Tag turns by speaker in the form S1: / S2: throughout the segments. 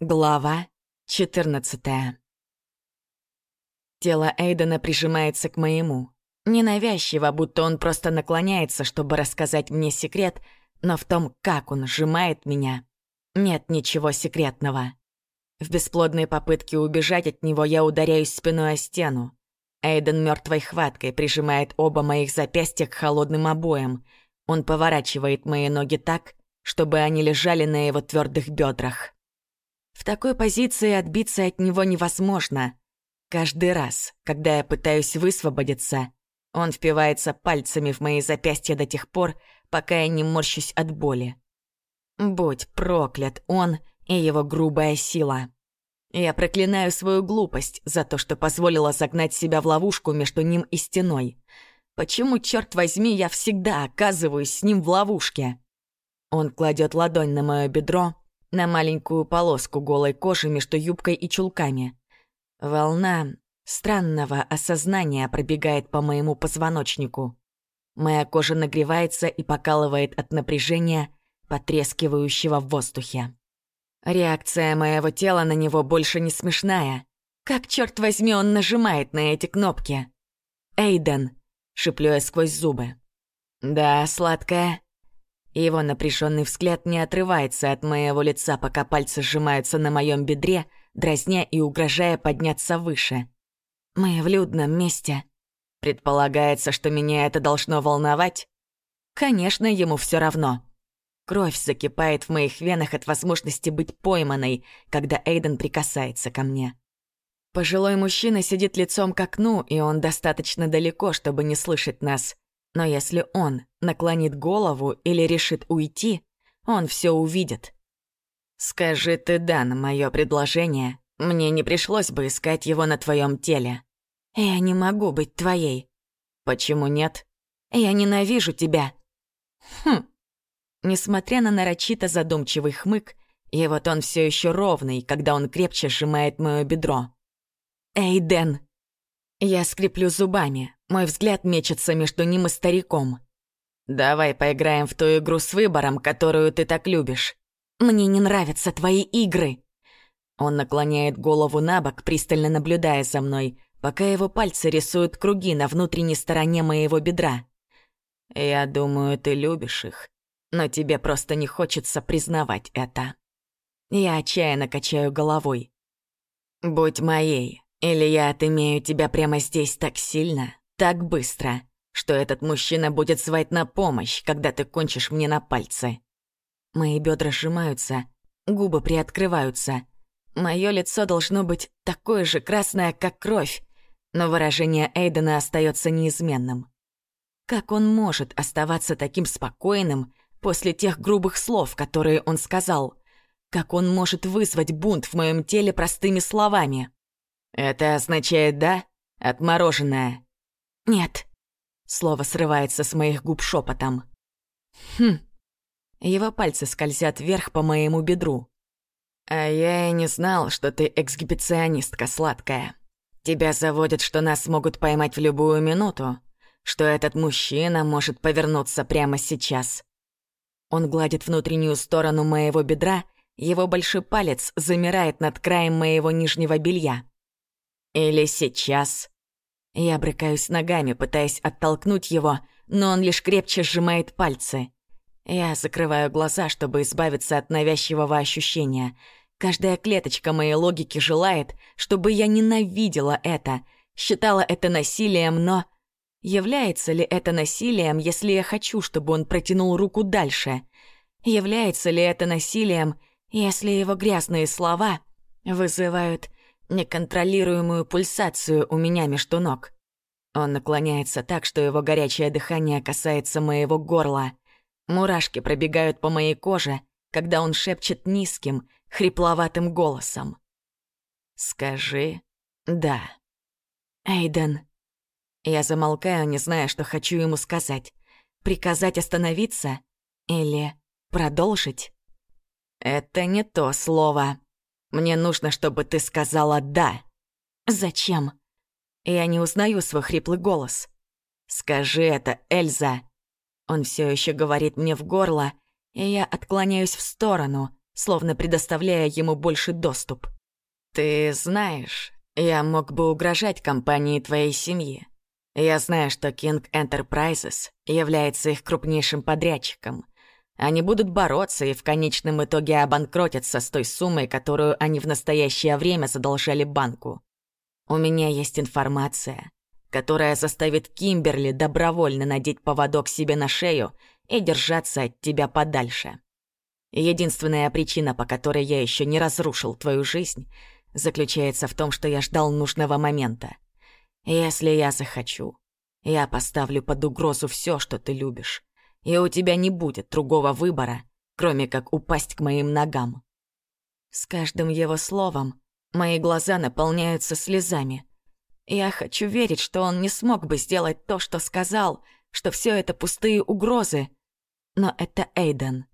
S1: Глава 14 Тело Эйдена прижимается к моему. Ненавязчиво, будто он просто наклоняется, чтобы рассказать мне секрет, но в том, как он сжимает меня, нет ничего секретного. В бесплодной попытке убежать от него я ударяюсь спиной о стену. Эйден мертвой хваткой прижимает оба моих запястья к холодным обоям. Он поворачивает мои ноги так, чтобы они лежали на его твердых бедрах. В такой позиции отбиться от него невозможно. Каждый раз, когда я пытаюсь высвободиться, он впивается пальцами в мои запястья до тех пор, пока я не морщусь от боли. Будь проклят он и его грубая сила. Я проклинаю свою глупость за то, что позволила загнать себя в ловушку между ним и стеной. Почему, черт возьми, я всегда оказываюсь с ним в ловушке? Он кладет ладонь на мое бедро, на маленькую полоску голой кожи между юбкой и чулками. Волна странного осознания пробегает по моему позвоночнику. Моя кожа нагревается и покалывает от напряжения, потрескивающего в воздухе. Реакция моего тела на него больше не смешная. Как, черт возьми, он нажимает на эти кнопки? «Эйден!» — шиплю я сквозь зубы. «Да, сладкая», его напряженный взгляд не отрывается от моего лица, пока пальцы сжимаются на моем бедре, дразня и угрожая подняться выше. Мы в людном месте. Предполагается, что меня это должно волновать? Конечно, ему все равно. Кровь закипает в моих венах от возможности быть пойманной, когда Эйден прикасается ко мне. Пожилой мужчина сидит лицом к окну, и он достаточно далеко, чтобы не слышать нас. Но если он наклонит голову или решит уйти, он все увидит. Скажи ты да на мое предложение, мне не пришлось бы искать его на твоем теле. Я не могу быть твоей. Почему нет? Я ненавижу тебя. Хм. Несмотря на нарочито задумчивый хмык, его тон все еще ровный, когда он крепче сжимает мое бедро. «Эй, Дэн!» Я скреплю зубами, мой взгляд мечется между ним и стариком. «Давай поиграем в ту игру с выбором, которую ты так любишь. Мне не нравятся твои игры». Он наклоняет голову на бок, пристально наблюдая за мной, пока его пальцы рисуют круги на внутренней стороне моего бедра. «Я думаю, ты любишь их, но тебе просто не хочется признавать это». Я отчаянно качаю головой. «Будь моей, или я отымею тебя прямо здесь так сильно, так быстро, что этот мужчина будет звать на помощь, когда ты кончишь мне на пальцы. Мои бедра сжимаются, губы приоткрываются. Мое лицо должно быть такое же красное, как кровь, но выражение Эйдена остается неизменным. Как он может оставаться таким спокойным после тех грубых слов, которые он сказал? Как он может вызвать бунт в моем теле простыми словами? «Это означает «да»? Отмороженное. «Нет». Слово срывается с моих губ шепотом. «Хм». Его пальцы скользят вверх по моему бедру. «А я и не знал, что ты эксгибиционистка сладкая. Тебя заводят, что нас могут поймать в любую минуту, что этот мужчина может повернуться прямо сейчас». Он гладит внутреннюю сторону моего бедра, его большой палец замирает над краем моего нижнего белья. «Или сейчас», я брыкаюсь ногами, пытаясь оттолкнуть его, но он лишь крепче сжимает пальцы. Я закрываю глаза, чтобы избавиться от навязчивого ощущения. Каждая клеточка моей логики желает, чтобы я ненавидела это, считала это насилием, но... Является ли это насилием, если я хочу, чтобы он протянул руку дальше? Является ли это насилием, если его грязные слова вызывают неконтролируемую пульсацию у меня между ног. Он наклоняется так, что его горячее дыхание касается моего горла. Мурашки пробегают по моей коже, когда он шепчет низким, хрипловатым голосом. «Скажи «да». «Эйден». Я замолкаю, не зная, что хочу ему сказать. Приказать остановиться или продолжить? Это не то слово. Мне нужно, чтобы ты сказала «да». Зачем? Я не узнаю свой хриплый голос. Скажи это, Эльза. Он все еще говорит мне в горло, и я отклоняюсь в сторону, словно предоставляя ему больше доступ. «Ты знаешь, я мог бы угрожать компании твоей семьи. Я знаю, что King Enterprises является их крупнейшим подрядчиком. Они будут бороться и в конечном итоге обанкротятся с той суммой, которую они в настоящее время задолжали банку. У меня есть информация, которая заставит Кимберли добровольно надеть поводок себе на шею и держаться от тебя подальше. Единственная причина, по которой я еще не разрушил твою жизнь, заключается в том, что я ждал нужного момента. Если я захочу, я поставлю под угрозу все, что ты любишь, и у тебя не будет другого выбора, кроме как упасть к моим ногам. С каждым его словом мои глаза наполняются слезами. Я хочу верить, что он не смог бы сделать то, что сказал, что все это пустые угрозы. Но это Эйден.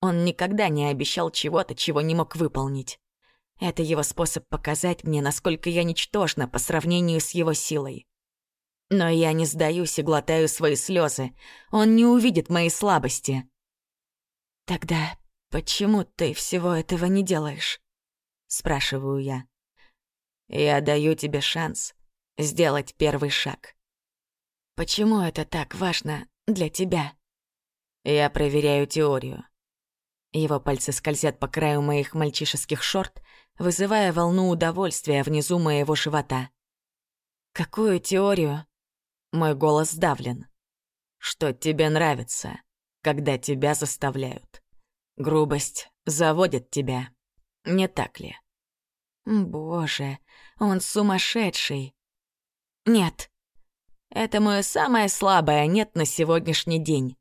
S1: Он никогда не обещал чего-то, чего не мог выполнить. Это его способ показать мне, насколько я ничтожна по сравнению с его силой. Но я не сдаюсь и глотаю свои слезы. Он не увидит моей слабости. «Тогда почему ты всего этого не делаешь?» — спрашиваю я. «Я даю тебе шанс сделать первый шаг». «Почему это так важно для тебя?» «Я проверяю теорию». Его пальцы скользят по краю моих мальчишеских шорт, вызывая волну удовольствия внизу моего живота. «Какую теорию?» Мой голос сдавлен. «Что тебе нравится, когда тебя заставляют? Грубость заводит тебя, не так ли?» «Боже, он сумасшедший!» «Нет, это мое самое слабое «нет» на сегодняшний день.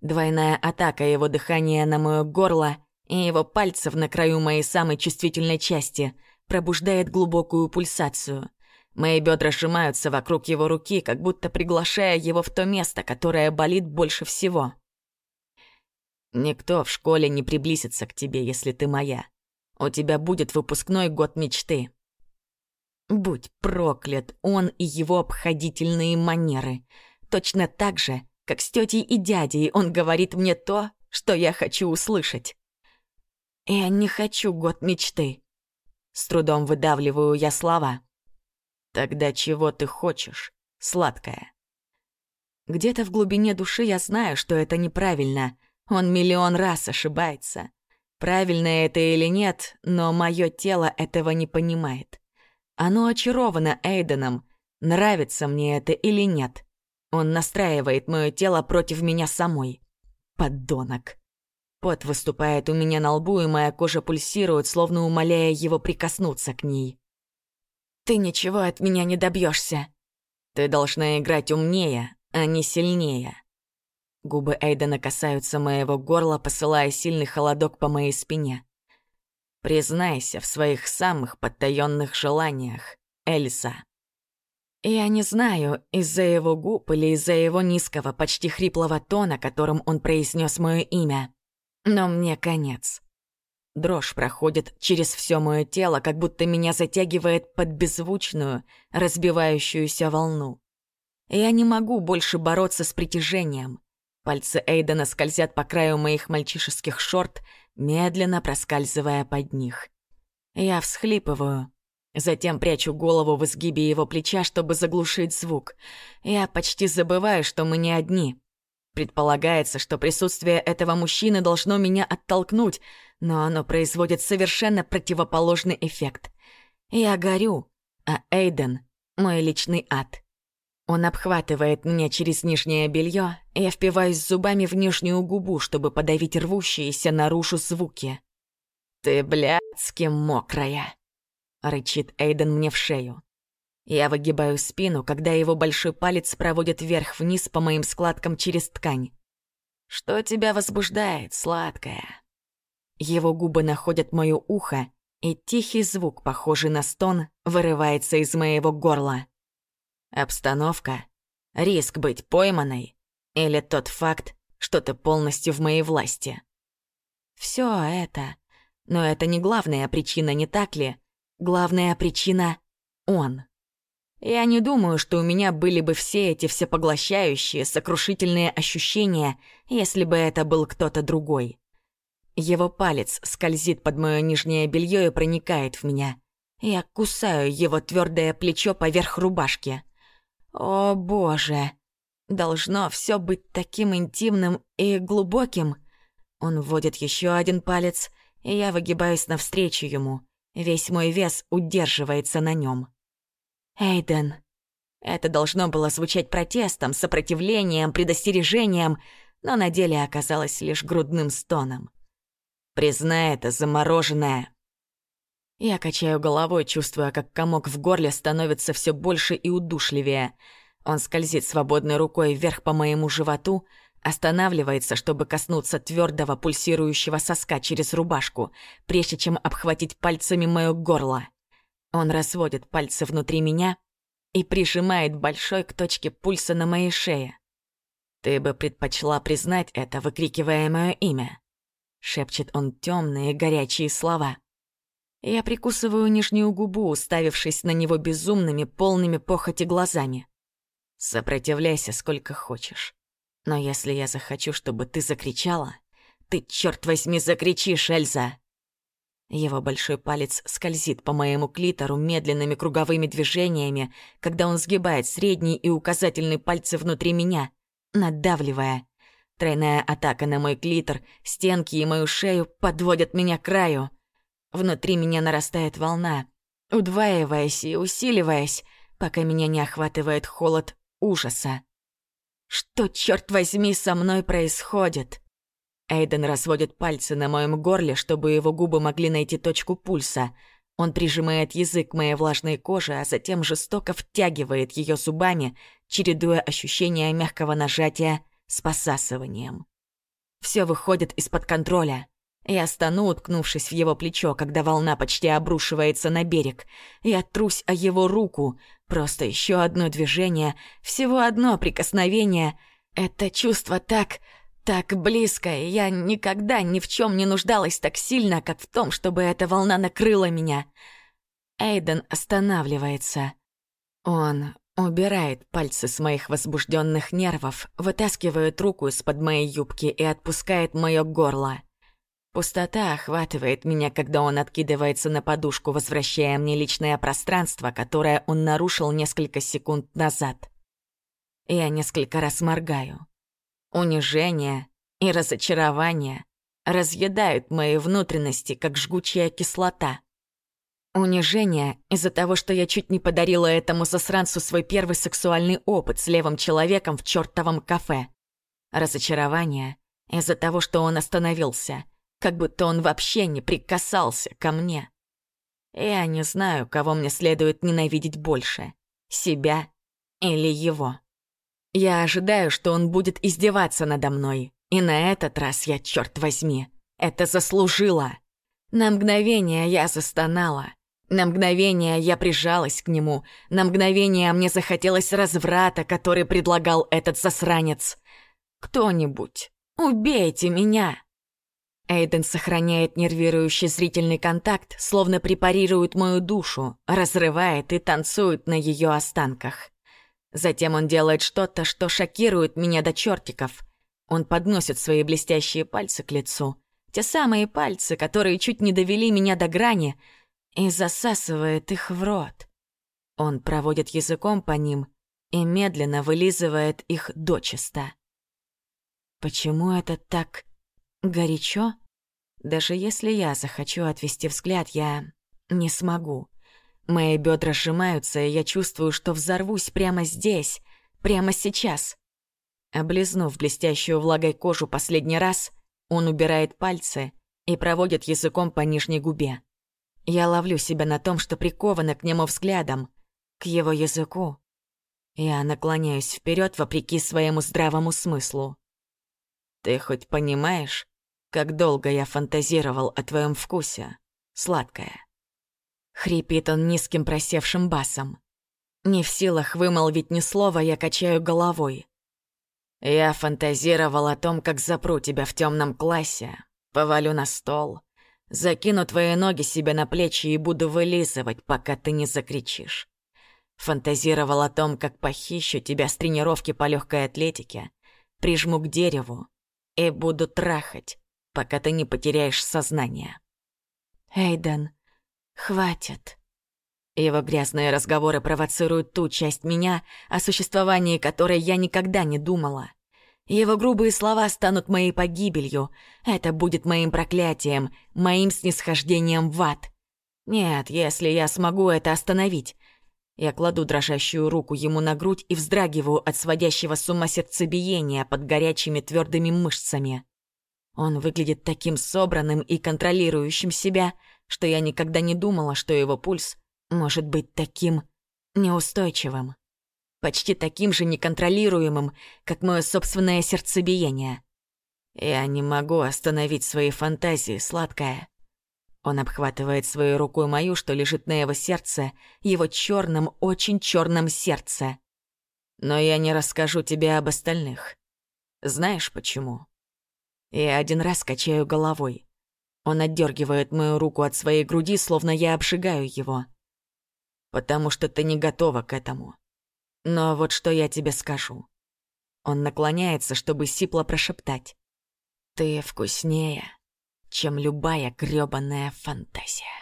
S1: Двойная атака его дыхания на мое горло и его пальцев на краю моей самой чувствительной части пробуждает глубокую пульсацию. Мои бедра сжимаются вокруг его руки, как будто приглашая его в то место, которое болит больше всего. «Никто в школе не приблизится к тебе, если ты моя. У тебя будет выпускной год мечты». Будь проклят он и его обходительные манеры. Точно так же, как с тетей и дядей, он говорит мне то, что я хочу услышать. «Я не хочу год мечты». С трудом выдавливаю я слова. «Тогда чего ты хочешь, сладкая?» Где-то в глубине души я знаю, что это неправильно. Он миллион раз ошибается. Правильно это или нет, но мое тело этого не понимает. Оно очаровано Эйденом, нравится мне это или нет. Он настраивает мое тело против меня самой. Подонок. Пот выступает у меня на лбу, и моя кожа пульсирует, словно умоляя его прикоснуться к ней. «Ты ничего от меня не добьешься. Ты должна играть умнее, а не сильнее». Губы Эйдена касаются моего горла, посылая сильный холодок по моей спине. Признайся в своих самых подтаённых желаниях, Эльса. Я не знаю, из-за его губ или из-за его низкого, почти хриплого тона, которым он произнес мое имя. Но мне конец. Дрожь проходит через все мое тело, как будто меня затягивает под беззвучную, разбивающуюся волну. Я не могу больше бороться с притяжением. Пальцы Эйдена скользят по краю моих мальчишеских шорт, медленно проскальзывая под них. Я всхлипываю, затем прячу голову в изгибе его плеча, чтобы заглушить звук. Я почти забываю, что мы не одни. Предполагается, что присутствие этого мужчины должно меня оттолкнуть, но оно производит совершенно противоположный эффект. Я горю, а Эйден — мой личный ад. Он обхватывает меня через нижнее белье, я впиваюсь зубами в нижнюю губу, чтобы подавить рвущиеся наружу звуки. «Ты блядски мокрая!» — рычит Эйден мне в шею. Я выгибаю спину, когда его большой палец проводит вверх-вниз по моим складкам через ткань. «Что тебя возбуждает, сладкая?» Его губы находят моё ухо, и тихий звук, похожий на стон, вырывается из моего горла. Обстановка, риск быть пойманной или тот факт, что ты полностью в моей власти. Все это. Но это не главная причина, не так ли? Главная причина — он. Я не думаю, что у меня были бы все эти всепоглощающие, сокрушительные ощущения, если бы это был кто-то другой. Его палец скользит под мое нижнее белье и проникает в меня. Я кусаю его твердое плечо поверх рубашки. О боже! Должно все быть таким интимным и глубоким. Он вводит еще один палец, и я выгибаюсь навстречу ему. Весь мой вес удерживается на нем. Эйден. Это должно было звучать протестом, сопротивлением, предостережением, но на деле оказалось лишь грудным стоном. Признай это, замороженное. Я качаю головой, чувствуя, как комок в горле становится все больше и удушливее. Он скользит свободной рукой вверх по моему животу, останавливается, чтобы коснуться твердого пульсирующего соска через рубашку, прежде чем обхватить пальцами мое горло. Он разводит пальцы внутри меня и прижимает большой к точке пульса на моей шее. «Ты бы предпочла признать это, выкрикивая мое имя», — шепчет он темные горячие слова. Я прикусываю нижнюю губу, уставившись на него безумными, полными похоти глазами. «Сопротивляйся сколько хочешь. Но если я захочу, чтобы ты закричала, ты, черт возьми, закричишь, Эльза!» Его большой палец скользит по моему клитору медленными круговыми движениями, когда он сгибает средний и указательный пальцы внутри меня, надавливая. Тройная атака на мой клитор, стенки и мою шею подводят меня к краю. Внутри меня нарастает волна, удваиваясь и усиливаясь, пока меня не охватывает холод ужаса. Что, черт возьми, со мной происходит? Эйден разводит пальцы на моем горле, чтобы его губы могли найти точку пульса. Он прижимает язык моей влажной коже, а затем жестоко втягивает ее зубами, чередуя ощущения мягкого нажатия с посасыванием. Все выходит из-под контроля. Я стану, уткнувшись в его плечо, когда волна почти обрушивается на берег. Я трусь о его руку. Просто еще одно движение, всего одно прикосновение. Это чувство так... так близко, и я никогда ни в чем не нуждалась так сильно, как в том, чтобы эта волна накрыла меня. Эйден останавливается. Он убирает пальцы с моих возбужденных нервов, вытаскивает руку из-под моей юбки и отпускает мое горло. Пустота охватывает меня, когда он откидывается на подушку, возвращая мне личное пространство, которое он нарушил несколько секунд назад. Я несколько раз моргаю. Унижение и разочарование разъедают мои внутренности, как жгучая кислота. Унижение из-за того, что я чуть не подарила этому засранцу свой первый сексуальный опыт с левым человеком в чертовом кафе. Разочарование из-за того, что он остановился — как будто он вообще не прикасался ко мне. Я не знаю, кого мне следует ненавидеть больше — себя или его. Я ожидаю, что он будет издеваться надо мной, и на этот раз я, черт возьми, это заслужила. На мгновение я застонала. На мгновение я прижалась к нему. На мгновение мне захотелось разврата, который предлагал этот засранец. Кто-нибудь, убейте меня! Эйден сохраняет нервирующий зрительный контакт, словно препарирует мою душу, разрывает и танцует на ее останках. Затем он делает что-то, что шокирует меня до чертиков. Он подносит свои блестящие пальцы к лицу, те самые пальцы, которые чуть не довели меня до грани, и засасывает их в рот. Он проводит языком по ним и медленно вылизывает их дочисто. Почему это так Горячо? Даже если я захочу отвести взгляд, я не смогу. Мои бедра сжимаются, и я чувствую, что взорвусь прямо здесь, прямо сейчас. Облизнув блестящую влагой кожу последний раз, он убирает пальцы и проводит языком по нижней губе. Я ловлю себя на том, что прикована к нему взглядом, к его языку. Я наклоняюсь вперед вопреки своему здравому смыслу. «Ты хоть понимаешь, как долго я фантазировал о твоем вкусе, сладкая. Хрипит он низким просевшим басом. Не в силах вымолвить ни слова, я качаю головой. Я фантазировал о том, как запру тебя в темном классе, повалю на стол, закину твои ноги себе на плечи и буду вылизывать, пока ты не закричишь. Фантазировал о том, как похищу тебя с тренировки по легкой атлетике, прижму к дереву и буду трахать, пока ты не потеряешь сознание. Эйден, хватит. Его грязные разговоры провоцируют ту часть меня, о существовании которой я никогда не думала. Его грубые слова станут моей погибелью. Это будет моим проклятием, моим снисхождением в ад. Нет, если я смогу это остановить. Я кладу дрожащую руку ему на грудь и вздрагиваю от сводящего с ума сердцебиения под горячими твердыми мышцами. Он выглядит таким собранным и контролирующим себя, что я никогда не думала, что его пульс может быть таким неустойчивым. Почти таким же неконтролируемым, как мое собственное сердцебиение. Я не могу остановить свои фантазии, сладкая. Он обхватывает своей рукой мою, что лежит на его сердце, его черном, очень черном сердце. Но я не расскажу тебе об остальных. Знаешь почему? Я один раз качаю головой. Он отдергивает мою руку от своей груди, словно я обжигаю его. Потому что ты не готова к этому. Но вот что я тебе скажу. Он наклоняется, чтобы сипло прошептать. Ты вкуснее чем любая грёбаная фантазия.